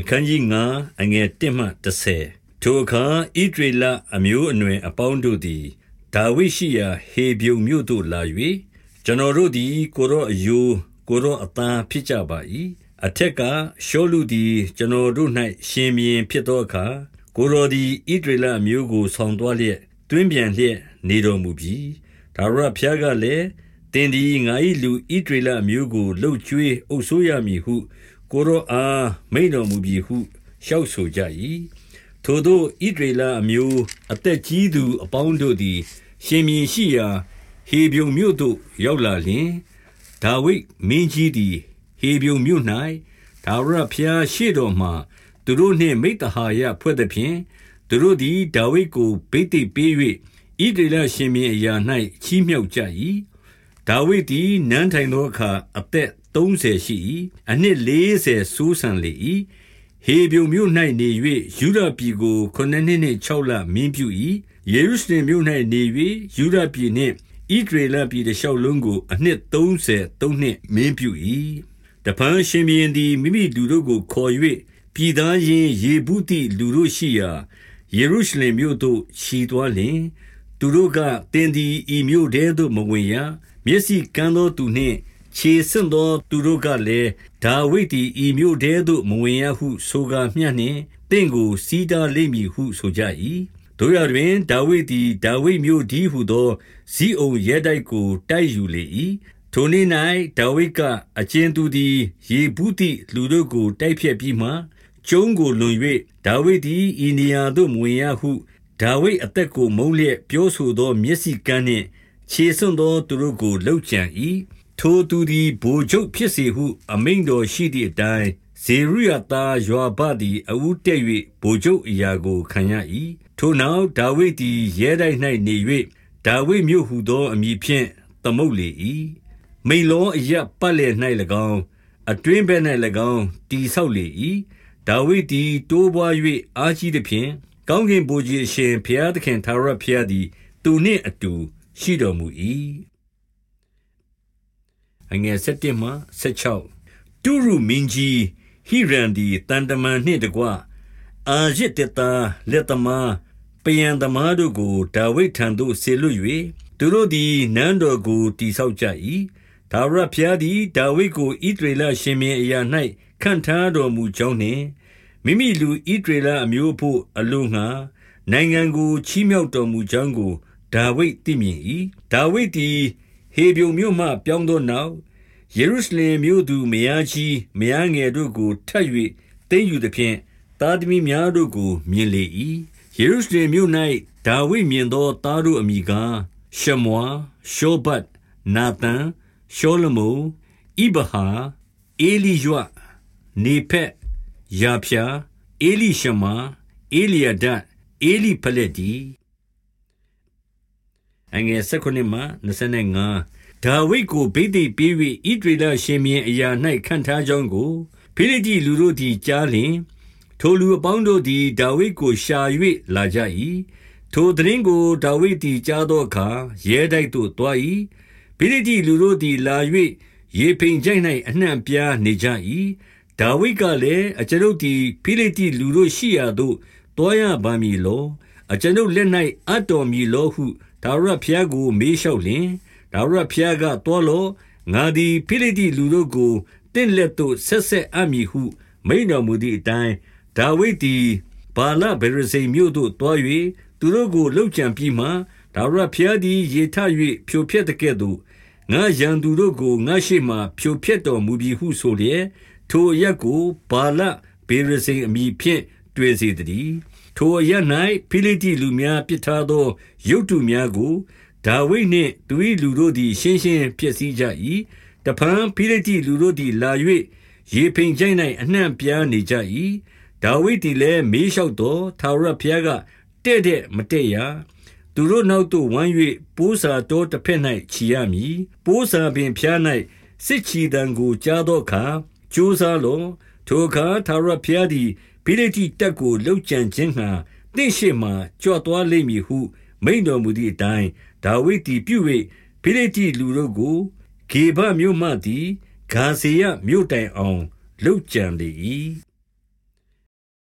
အခန်းကြီး9အငယ်1မှ30ထိုအခါဣဒရေလအမျိုးအနွယ်အပေါင်းတို့သည်ဒါဝိရှိရာဟေဗြုန်မြို့သို့လာ၍ကျွန်တော်တို့သည်ကိုရောအယိုးကိုရောအသားဖြစ်ကြပါ၏အထက်ကရှောလူသည်ကျွန်တော်တို့၌ရှင်မြင်းဖြစ်သောအခါကိုရောသည်ဣဒရေလအမျိုးကိုဆောင်သွားလျက်တွင်းပြန်လျက်နေတော်မူပြီးဒါဝရဖျားကလည်းတင်ဒီငါ၏လူဣဒရေလအမျိုးကိုလှုပ်ကြွေးအုပ်ဆိုးရမည်ဟု ကိုရောအားမိန်တော်မူပြီဟုလျှောက်ဆိုကြ၏ထိုသောဣဒရေလအမျိုးအသက်ကြီးသူအပေါင်းတို့သည် ရှင်မြင်းရှိရာဟေဗြုန်မြို့သို့ရောက်လာလျင်ဒါဝိဒ်မင်းကြီးသည် ဟေဗြုန်မြို့၌ဒါဝရဖျားရှိတော်မှာသူတို့နှင့်မိတ္တဟာယဖွဲ့သည်ဖြင့်သူတို့သည်ဒါဝိဒ်ကိုဗိသိက်ပေး၍ဣဒရေလရှင်မြင်းအရာ၌ချီးမြှောက်ကြ၏ ဒါဝိဒ်သည်နန်းထိုင်သောအခါအသက်30ရှိ၏အနှစ်40စိုးစံလေ၏ဟေဗြုန်မြို့၌နေ၍ယူဒပြည်ကို9နှစ်နှင့်6လမင်းပြု၏ယေရုရှလင်မြို့၌နေ၍ယူဒပြည်နှင့်ဣဒရေလပြည်တလျှောက်လုံးကိုအနှစ်33နှစ်မင်းပြု၏တပန်းရှင်ဘီရင်သည်မိမိလူတို့ကိုခေါ်၍ပြည်သားရင်ယေဘူးတိလူတို့ရှိရာယေရုရှလင်မြို့သို့ခြီသွားလျင် သူတို့ကတင်ဒီဤမြို့ထဲသို့မဝင်ရ မျက်စိကန်းသောသူနှင့် ခြေဆင့်သောသူတို့ကလည်း ဒါဝိဒ်သည် ဤမြို့ထဲသို့ မဝင်ရဟုဆိုကာမျှနှင့်တင့်ကိုစီးတားလိမ့်မည်ဟု ဆိုကြ၏တို့ရတွင် ဒါဝိဒ်သည် ဒါဝိဒ်မြို့ဒီဟုသောဇီးအုံရဲတိုက်ကို တိုက်ယူလေ၏ထိုနေ့၌ဒါဝိဒ်က အကျဉ်သူသည် ယေဘူးတိလူတို့ကို တိုက်ဖျက်ပြီးမှ ကျုံးကိုလွန်၍ဒါဝိဒ်သည် ဤနေရာသို့ မဝင်ရဟု ဒါဝိဒ်အသက်ကို မုန်းလျက် ပြောဆိုသော မျက်စိကန်းနှင့် ခြေစွန့်သောသူတို့ကိုလှုပ်ကြံ၏ထိုသူသည်ဗိုလ်ချုပ်ဖြစ်စေဟု အမိန့်တော်ရှိသည့်အတိုင်းဇေရုယသားယွာဘသည်အဦးတက်၍ဗိုလ်ချုပ်အရာကိုခံရ၏ထိုနောက်ဒါဝိဒ်သည်ရဲတိုက်၌နေ၍ဒါဝိဒ်မြို့ဟုသောအမည်ဖြင့်သမုတ်လေ၏မိလောအရပတ်လည်၌၎င်းအတွင်းဘက်၌၎င်းတီဆောက်လေ၏ဒါဝိဒ်သည်တိုးပွား၍အားကြီးသဖြင့်ကောင်းကင်ဘုရားအရှင်ဘုရားသခင်သာရဘုရားသည် သူနှင့်အတူ ရှိတော်မူ၏အငယ်7မှ16တူရုမင်းကြီးဟိရန်ဒီတန်တမန်နှင့်တကွအာရစ်တတာလက်သမားပယံသမားတို့ကိုဒါဝိဒ်ထံသို့ဆေလွတ်၍သူတို့သည်နန်းတော်ကိုတိဆောက်ကြ၏ဒါဝရဖျားသည်ဒါဝိဒ်ကိုဣဒရေလရှင်မင်းအရာ၌ခံထားတော်မူကြောင်းနှင့်မိမိလူဣဒရေလအမျိုးဖို့အလို့ငှာနိုင်ငံကိုချီးမြှောက်တော်မူကြောင်းကို ဒါဝိဒ်သိမြင်၏ဒါဝိဒ်သည်ဟေဗြုန်မြို့မှပြောင်းသောနောက်ယေရုရှလင်မြို့သူမယားကြီးမယားငယ်တို့ကိုထပ်၍သိမ်းယူသဖြင့်သားသမီးများတို့ကိုမြင်လေ၏ယေရုရှလင်မြို့၌ဒါဝိဒ်မြင်သောသားတို့အမိကားရှမွာရှောဘတ်နာသန်ရှောလမုန်ဣဘဟာအေလိယွနေဖက်ယာဖျာအေလိရှမာအေလီယဒအေလိဖလက်ဒီ အငယ်16မှ25ဒါဝိဒ်ကိုဗိသိက်ပေး၍ဣဒရေလရှင်မြင်းအရာ၌ခံထားကြောင်းကိုဖိလိတိလူတို့သည်ကြားလျင်ထိုလူအပေါင်းတို့သည်ဒါဝိဒ်ကိုရှာ၍လာကြ၏ထိုသတင်းကိုဒါဝိဒ်သည်ကြားသောအခါရဲတိုက်သို့တွား၏ဖိလိတိလူတို့သည်လာ၍ရေဖိန်ကြိုက်၌အနှံ့ပြားနေကြ၏ဒါဝိဒ်ကလည်းအကျွန်ုပ်သည်ဖိလိတိလူတို့ရှိရာသို့တွားရပါမည်လောအကျွန်ုပ်လက်၌အပ်တော်မူလောဟု ဒါဝရဖျားကို မေးလျှောက်လင်ဒါဝရဖျားကတော်လောငါသည် ဖိလိတိလူတို့ကိုတင့်လက်သို့ ဆက်ဆက်အမိဟု မိန်တော်မူသည့်အတိုင်း ဒါဝိဒ်သည်ဘာလဗေရဇိမြို့သို့တွား၍သူတို့ကိုလှုပ်ကြံပြီးမှဒါဝရဖျားသည် ရေထ၍ဖြိုဖျက်တဲ့ကဲ့သို့ ငါရန်သူတို့ကို ငါရှိမှဖြိုဖျက်တော်မူပြီးဟုဆိုလျက် ထိုရက်ကိုဘာလဗေရဇိအမိဖြင့် တွေ့စေသည် ထိုအရ၌ဖိလိတိလူများပစ်ထားသောရုပ်တုများကိုဒါဝိဒ်နှင့်သူ၏လူတို့သည် ရှင်းရှင်းဖျက်ဆီးကြ၏တဖန်ဖိလိတိလူတို့သည်လာ၍ရေဖိန်ချိုင်း၌အနှံ့ပြားနေကြ၏ဒါဝိဒ်သည်လည်းမေးလျှောက်သောသာရဘုရားကတဲ့တဲ့မတဲ့ရသူတို့နောက်သို့ဝမ်း၍ပိုးစာတော်တစ်ဖက်၌ခြီရမည်ပိုးစာပင်ဖျား၌စစ်ချီတံကိုကြားသောအခါကြိုးစားလောထိုအခါသာရဘုရားသည် ဖိလိတိတပ်ကိုလှုပ်ကြံခြင်းငှာတင့်ရှိမှကြွသွားလိမ့်မည်ဟု မိန်တော်မူသည့်အတိုင်းဒါဝိဒ်သည်ပြု၍ဖိလိတိလူတို့ကိုဂေဘမြို့မှသည်ဂါဇေယမြို့တိုင်အောင်လှုပ်ကြံလေ၏